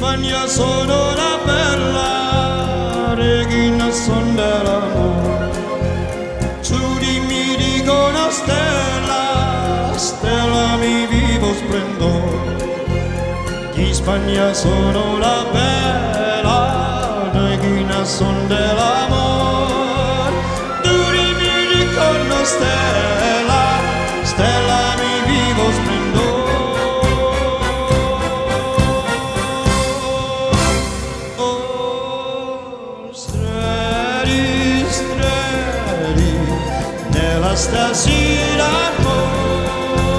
Spagna sono la bella regina son dell'amore su di mi dicono stella stella mi vivo splendore di Spagna sono la bella regina son dell'amore tu di mi dicono stella stella stasera ancora,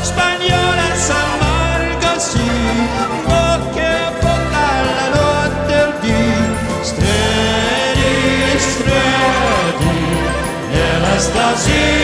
spagnola s'ammalga sì, bocche a bocca la notte dì, stradi, stradi, nella stasera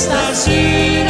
Stretti, stretti, nella stasera